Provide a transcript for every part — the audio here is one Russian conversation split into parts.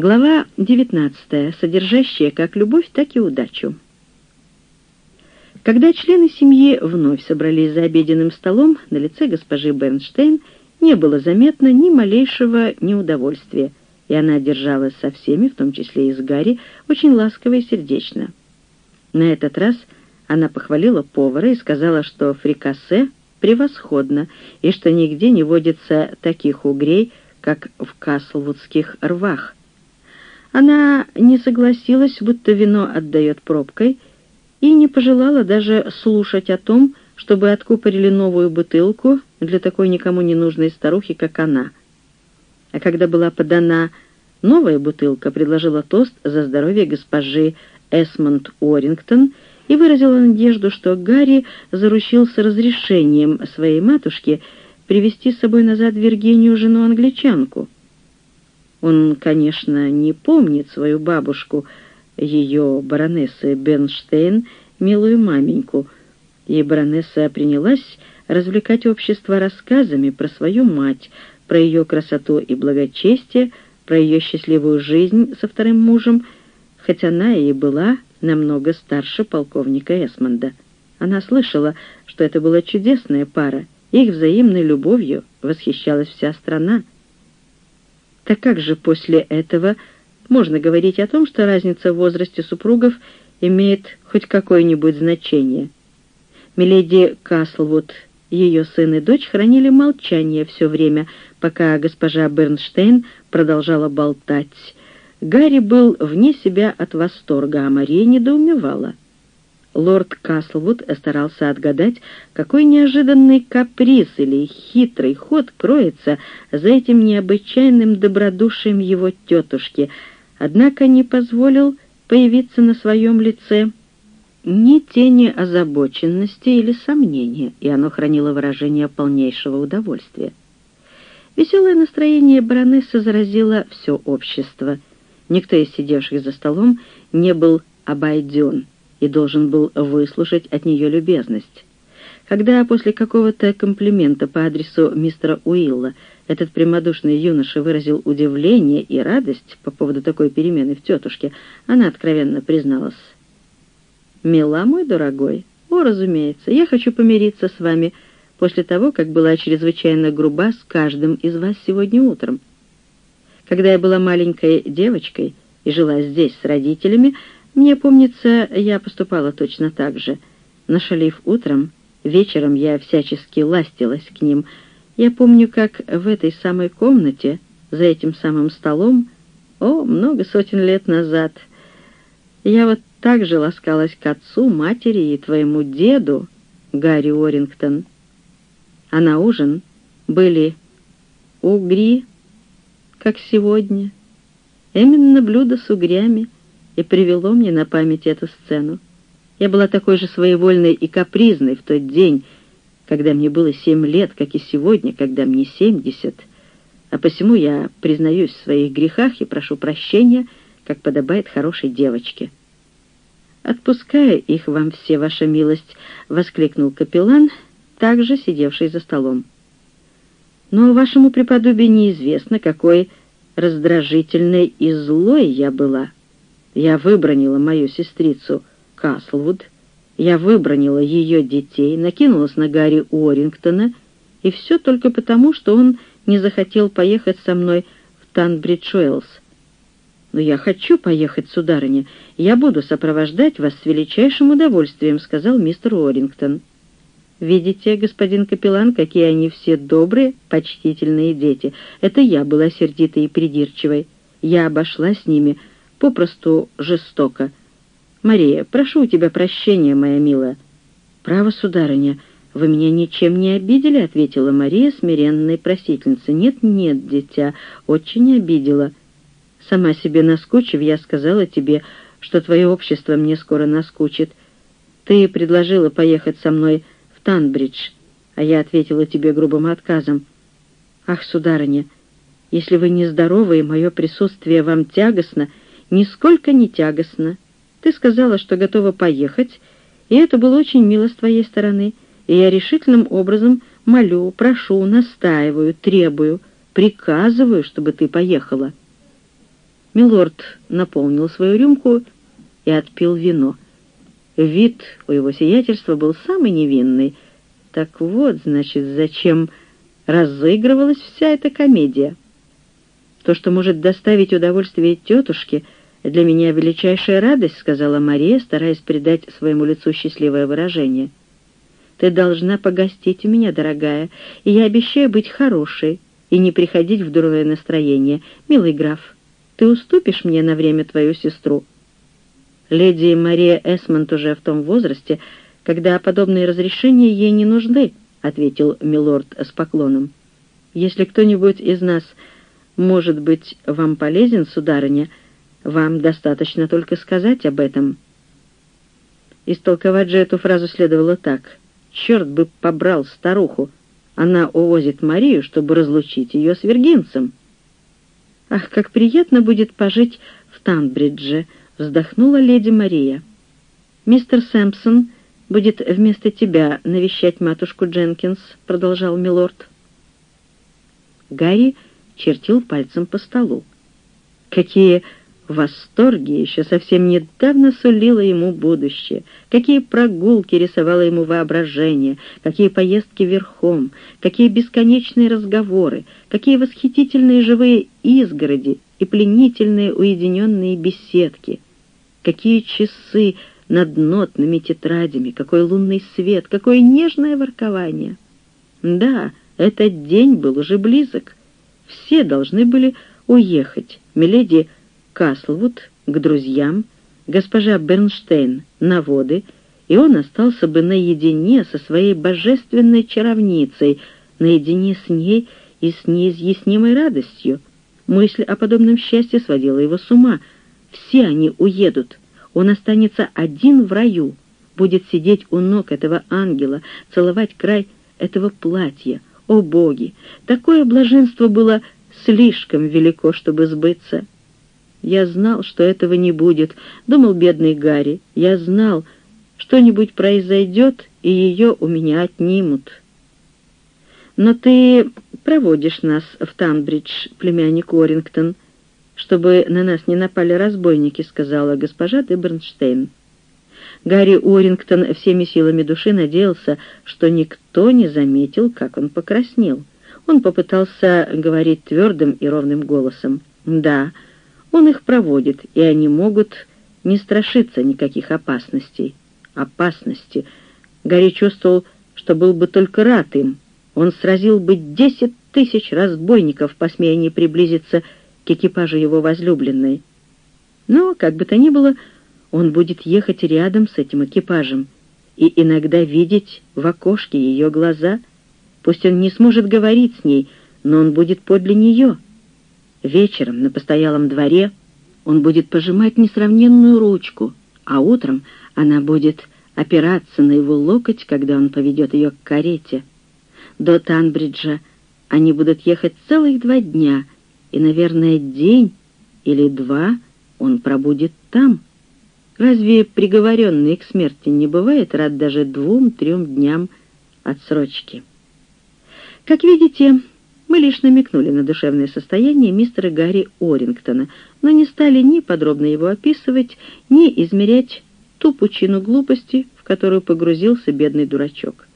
Глава 19, содержащая как любовь, так и удачу. Когда члены семьи вновь собрались за обеденным столом, на лице госпожи Бернштейн не было заметно ни малейшего неудовольствия, и она держалась со всеми, в том числе и с Гарри, очень ласково и сердечно. На этот раз она похвалила повара и сказала, что фрикасе превосходно, и что нигде не водится таких угрей, как в Каслвудских рвах, она не согласилась, будто вино отдает пробкой, и не пожелала даже слушать о том, чтобы откупорили новую бутылку для такой никому не нужной старухи, как она. А когда была подана новая бутылка, предложила тост за здоровье госпожи Эсмонд Уоррингтон и выразила надежду, что Гарри заручился разрешением своей матушки привести с собой назад Виргинию жену-англичанку — он, конечно, не помнит свою бабушку, ее баронессы Бенштейн, милую маменьку, и баронесса принялась развлекать общество рассказами про свою мать, про ее красоту и благочестие, про ее счастливую жизнь со вторым мужем, хотя она и была намного старше полковника Эсмонда. Она слышала, что это была чудесная пара, их взаимной любовью восхищалась вся страна. Так как же после этого можно говорить о том, что разница в возрасте супругов имеет хоть какое-нибудь значение? Миледи Каслвуд, ее сын и дочь хранили молчание все время, пока госпожа Бернштейн продолжала болтать. Гарри был вне себя от восторга, а Мария недоумевала лорд Каслвуд старался отгадать, какой неожиданный каприз или хитрый ход кроется за этим необычайным добродушием его тетушки, однако не позволил появиться на своем лице ни тени озабоченности или сомнения, и оно хранило выражение полнейшего удовольствия. Веселое настроение баронессы заразило все общество. Никто из сидевших за столом не был обойден и должен был выслушать от нее любезность. Когда после какого-то комплимента по адресу мистера Уилла этот прямодушный юноша выразил удивление и радость по поводу такой перемены в тетушке, она откровенно призналась. «Мила, мой дорогой, о, разумеется, я хочу помириться с вами после того, как была чрезвычайно груба с каждым из вас сегодня утром. Когда я была маленькой девочкой и жила здесь с родителями, мне помнится, я поступала точно так же. Нашалив утром, вечером я всячески ластилась к ним. Я помню, как в этой самой комнате, за этим самым столом, о, много сотен лет назад, я вот так же ласкалась к отцу, матери и твоему деду, Гарри Орингтон. А на ужин были угри, как сегодня. Именно блюдо с угрями — и привело мне на память эту сцену. Я была такой же своевольной и капризной в тот день, когда мне было семь лет, как и сегодня, когда мне семьдесят. А посему я признаюсь в своих грехах и прошу прощения, как подобает хорошей девочке. «Отпуская их вам все, ваша милость», — воскликнул капеллан, также сидевший за столом. «Но вашему преподобию неизвестно, какой раздражительной и злой я была». Я выбронила мою сестрицу Каслвуд, я выбронила ее детей, накинулась на Гарри Уоррингтона, и все только потому, что он не захотел поехать со мной в Танбридж-Уэллс. «Но я хочу поехать, сударыня. Я буду сопровождать вас с величайшим удовольствием», — сказал мистер Уоррингтон. «Видите, господин капеллан, какие они все добрые, почтительные дети. Это я была сердитой и придирчивой. Я обошла с ними попросту жестоко. Мария, прошу у тебя прощения, моя милая». «Право, сударыня, вы меня ничем не обидели», — ответила Мария, смиренной просительницей. «Нет, нет, дитя, очень обидела. Сама себе наскучив, я сказала тебе, что твое общество мне скоро наскучит. Ты предложила поехать со мной в Танбридж, а я ответила тебе грубым отказом. Ах, сударыня, если вы нездоровы и мое присутствие вам тягостно, — нисколько не тягостно. Ты сказала, что готова поехать, и это было очень мило с твоей стороны, и я решительным образом молю, прошу, настаиваю, требую, приказываю, чтобы ты поехала». Милорд наполнил свою рюмку и отпил вино. Вид у его сиятельства был самый невинный. Так вот, значит, зачем разыгрывалась вся эта комедия. То, что может доставить удовольствие тетушке, для меня величайшая радость, сказала Мария, стараясь придать своему лицу счастливое выражение. Ты должна погостить у меня, дорогая, и я обещаю быть хорошей и не приходить в дурное настроение. Милый граф, ты уступишь мне на время твою сестру?» Леди Мария Эсмонт уже в том возрасте, когда подобные разрешения ей не нужны, — ответил милорд с поклоном. «Если кто-нибудь из нас может быть вам полезен, сударыня, вам достаточно только сказать об этом». Истолковать же эту фразу следовало так. «Черт бы побрал старуху! Она увозит Марию, чтобы разлучить ее с вергинцем». «Ах, как приятно будет пожить в Танбридже!» вздохнула леди Мария. «Мистер Сэмпсон будет вместо тебя навещать матушку Дженкинс», — продолжал милорд. Гарри чертил пальцем по столу. Какие восторги еще совсем недавно сулило ему будущее, какие прогулки рисовало ему воображение, какие поездки верхом, какие бесконечные разговоры, какие восхитительные живые изгороди и пленительные уединенные беседки — Какие часы над нотными тетрадями, какой лунный свет, какое нежное воркование. Да, этот день был уже близок. Все должны были уехать. Миледи Каслвуд к друзьям, госпожа Бернштейн на воды, и он остался бы наедине со своей божественной чаровницей, наедине с ней и с неизъяснимой радостью. Мысль о подобном счастье сводила его с ума — все они уедут. Он останется один в раю, будет сидеть у ног этого ангела, целовать край этого платья. О, боги! Такое блаженство было слишком велико, чтобы сбыться. Я знал, что этого не будет, думал бедный Гарри. Я знал, что-нибудь произойдет, и ее у меня отнимут. Но ты проводишь нас в Танбридж, племянник Уоррингтон, — чтобы на нас не напали разбойники», — сказала госпожа де Бернштейн. Гарри Уоррингтон всеми силами души надеялся, что никто не заметил, как он покраснел. Он попытался говорить твердым и ровным голосом. «Да, он их проводит, и они могут не страшиться никаких опасностей». «Опасности!» Гарри чувствовал, что был бы только рад им. Он сразил бы десять тысяч разбойников, посмея не приблизиться к экипажу его возлюбленной. Но, как бы то ни было, он будет ехать рядом с этим экипажем и иногда видеть в окошке ее глаза. Пусть он не сможет говорить с ней, но он будет подле нее. Вечером на постоялом дворе он будет пожимать несравненную ручку, а утром она будет опираться на его локоть, когда он поведет ее к карете. До Танбриджа они будут ехать целых два дня — и, наверное, день или два он пробудет там. Разве приговоренный к смерти не бывает рад даже двум-трем дням отсрочки? Как видите, мы лишь намекнули на душевное состояние мистера Гарри Орингтона, но не стали ни подробно его описывать, ни измерять ту пучину глупости, в которую погрузился бедный дурачок.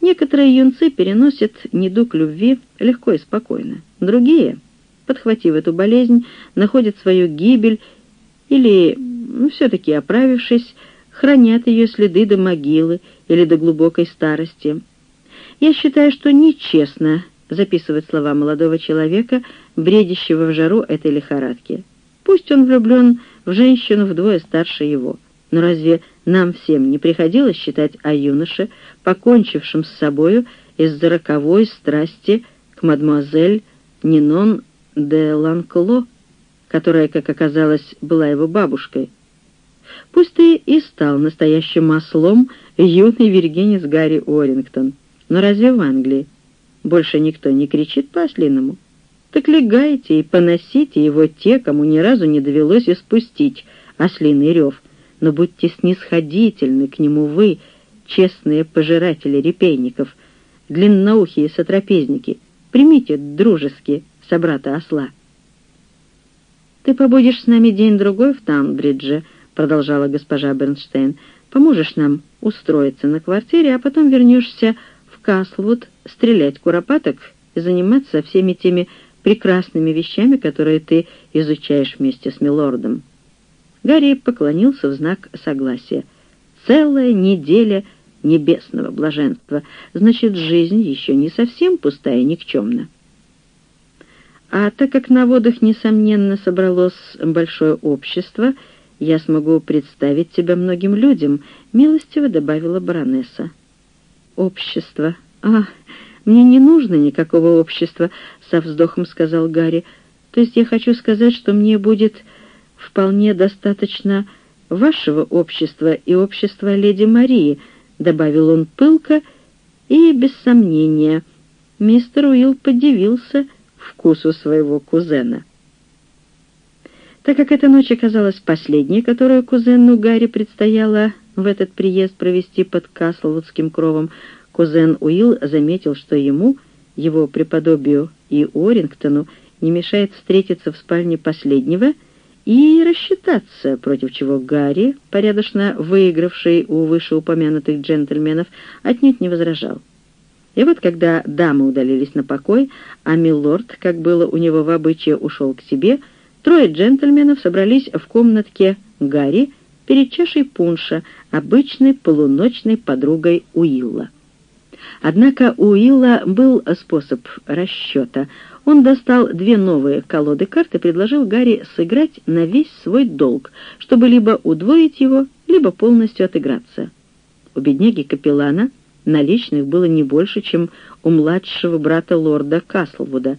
Некоторые юнцы переносят недуг любви легко и спокойно, другие — подхватив эту болезнь, находят свою гибель или, ну, все-таки оправившись, хранят ее следы до могилы или до глубокой старости. Я считаю, что нечестно записывать слова молодого человека, бредящего в жару этой лихорадки. Пусть он влюблен в женщину вдвое старше его, но разве нам всем не приходилось считать о юноше, покончившем с собою из-за роковой страсти к мадемуазель Нинон де Ланкло, которая, как оказалось, была его бабушкой. Пусть ты и стал настоящим маслом юный виргинец Гарри Уоррингтон, но разве в Англии больше никто не кричит по-ослиному? Так легайте и поносите его те, кому ни разу не довелось испустить ослиный рев, но будьте снисходительны к нему вы, честные пожиратели репейников, длинноухие сотрапезники, примите дружески собрата осла. «Ты побудешь с нами день-другой в Таунбридже», — продолжала госпожа Бернштейн. «Поможешь нам устроиться на квартире, а потом вернешься Каслвуд стрелять куропаток и заниматься всеми теми прекрасными вещами, которые ты изучаешь вместе с милордом». Гарри поклонился в знак согласия. «Целая неделя небесного блаженства. Значит, жизнь еще не совсем пустая и никчемна». А так как на водах, несомненно, собралось большое общество, я смогу представить тебя многим людям», — милостиво добавила баронесса. «Общество. А, мне не нужно никакого общества», — со вздохом сказал Гарри. «То есть я хочу сказать, что мне будет вполне достаточно вашего общества и общества леди Марии», — добавил он пылко и без сомнения. Мистер Уилл подивился, — вкусу своего кузена. Так как эта ночь оказалась последней, которую кузену Гарри предстояло в этот приезд провести под Каслвудским кровом, кузен Уилл заметил, что ему, его преподобию и Орингтону, не мешает встретиться в спальне последнего и рассчитаться, против чего Гарри, порядочно выигравший у вышеупомянутых джентльменов, отнюдь не возражал. И вот когда дамы удалились на покой, а милорд, как было у него в обычае, ушел к себе, трое джентльменов собрались в комнатке Гарри перед чашей пунша, обычной полуночной подругой Уилла. Однако у Уилла был способ расчета. Он достал две новые колоды карт и предложил Гарри сыграть на весь свой долг, чтобы либо удвоить его, либо полностью отыграться. У бедняги-капеллана Наличных было не больше, чем у младшего брата лорда Каслвуда.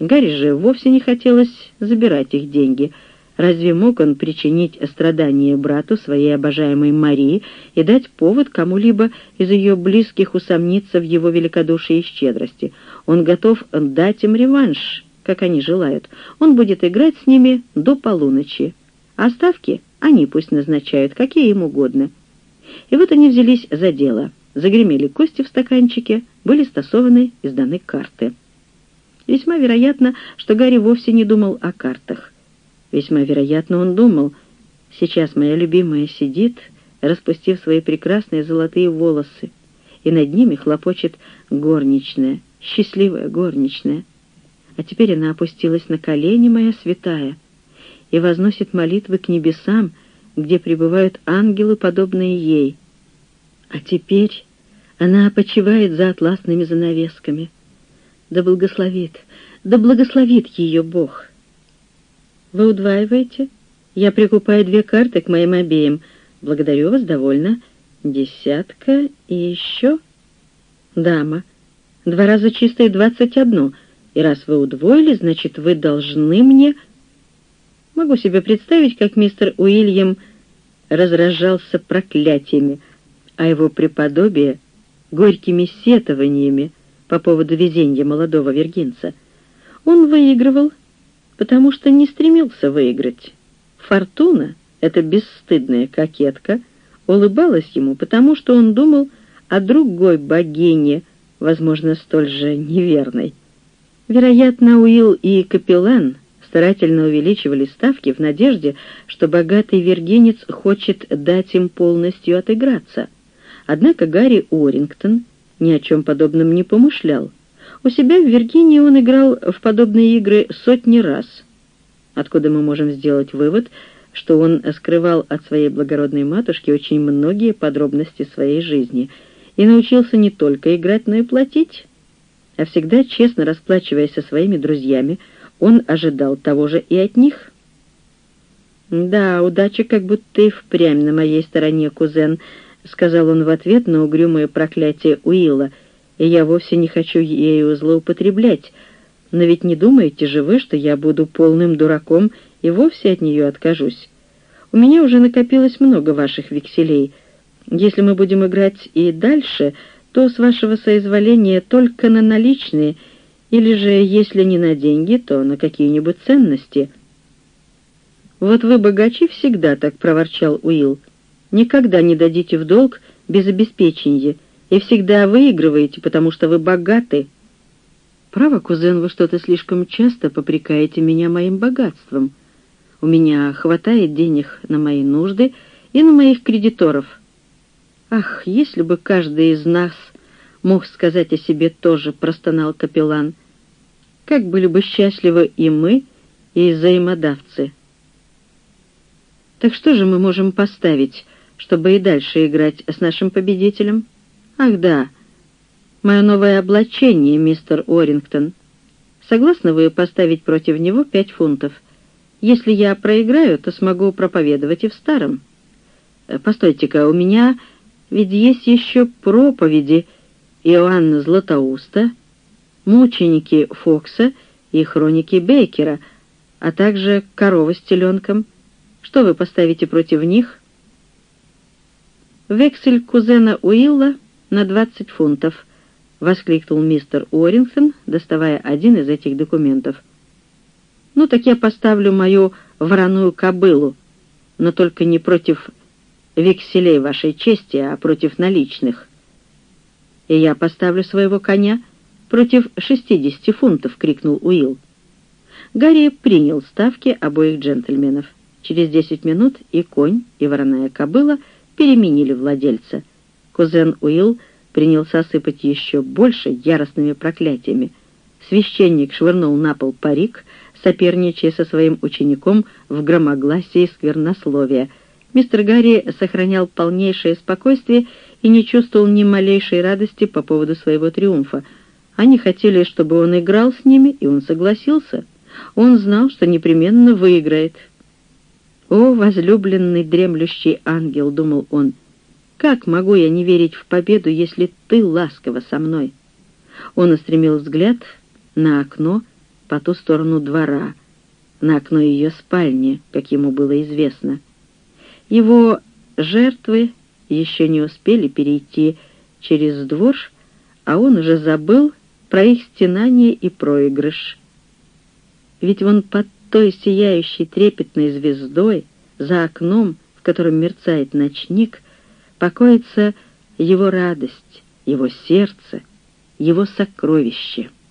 Гарри же вовсе не хотелось забирать их деньги. Разве мог он причинить страдания брату своей обожаемой Марии и дать повод кому-либо из ее близких усомниться в его великодушии и щедрости? Он готов дать им реванш, как они желают. Он будет играть с ними до полуночи. А ставки они пусть назначают, какие им угодно. И вот они взялись за дело — Загремели кости в стаканчике, были стасованы и сданы карты. Весьма вероятно, что Гарри вовсе не думал о картах. Весьма вероятно, он думал, сейчас моя любимая сидит, распустив свои прекрасные золотые волосы, и над ними хлопочет горничная, счастливая горничная. А теперь она опустилась на колени, моя святая, и возносит молитвы к небесам, где пребывают ангелы, подобные ей — а теперь она почивает за атласными занавесками. Да благословит, да благословит ее Бог. Вы удваиваете? Я прикупаю две карты к моим обеим. Благодарю вас, довольно. Десятка и еще... Дама. Два раза чистое двадцать одно. И раз вы удвоили, значит, вы должны мне... Могу себе представить, как мистер Уильям разражался проклятиями — а его преподобие — горькими сетованиями по поводу везения молодого вергинца. Он выигрывал, потому что не стремился выиграть. Фортуна, эта бесстыдная кокетка, улыбалась ему, потому что он думал о другой богине, возможно, столь же неверной. Вероятно, Уилл и Капеллан старательно увеличивали ставки в надежде, что богатый вергинец хочет дать им полностью отыграться — Однако Гарри Уоррингтон ни о чем подобном не помышлял. У себя в Виргинии он играл в подобные игры сотни раз. Откуда мы можем сделать вывод, что он скрывал от своей благородной матушки очень многие подробности своей жизни и научился не только играть, но и платить. А всегда честно расплачиваясь со своими друзьями, он ожидал того же и от них. «Да, удача как будто и впрямь на моей стороне, кузен», — сказал он в ответ на угрюмое проклятие Уилла, «и я вовсе не хочу ею злоупотреблять. Но ведь не думаете же вы, что я буду полным дураком и вовсе от нее откажусь? У меня уже накопилось много ваших векселей. Если мы будем играть и дальше, то с вашего соизволения только на наличные, или же, если не на деньги, то на какие-нибудь ценности». «Вот вы, богачи, всегда так», — проворчал Уилл никогда не дадите в долг без обеспечения и всегда выигрываете, потому что вы богаты. Право, кузен, вы что-то слишком часто попрекаете меня моим богатством. У меня хватает денег на мои нужды и на моих кредиторов. Ах, если бы каждый из нас мог сказать о себе тоже, простонал капеллан. Как были бы счастливы и мы, и взаимодавцы. Так что же мы можем поставить, чтобы и дальше играть с нашим победителем? Ах да, мое новое облачение, мистер Орингтон. Согласны вы поставить против него пять фунтов? Если я проиграю, то смогу проповедовать и в старом. Э, постойте-ка, у меня ведь есть еще проповеди Иоанна Златоуста, мученики Фокса и хроники Бейкера, а также корова с теленком. Что вы поставите против них? Вексель кузена Уилла на 20 фунтов —— воскликнул мистер Уоррингтон, доставая один из этих документов. «Ну, так я поставлю мою вороную кобылу, но только не против векселей вашей чести, а против наличных. И я поставлю своего коня против шестидесяти фунтов», — крикнул Уилл. Гарри принял ставки обоих джентльменов. Через десять минут и конь, и вороная кобыла переменили владельца. Кузен Уилл принялся сыпать еще больше яростными проклятиями. Священник швырнул на пол парик, соперничая со своим учеником в громогласии сквернословия. Мистер Гарри сохранял полнейшее спокойствие и не чувствовал ни малейшей радости по поводу своего триумфа. Они хотели, чтобы он играл с ними, и он согласился. Он знал, что непременно выиграет. «О, возлюбленный дремлющий ангел!» — думал он — как могу я не верить в победу, если ты ласково со мной?» Он устремил взгляд на окно по ту сторону двора, на окно ее спальни, как ему было известно. Его жертвы еще не успели перейти через двор, а он уже забыл про их стенание и проигрыш. Ведь он под той сияющей трепетной звездой, за окном, в котором мерцает ночник, покоится его радость, его сердце, его сокровище —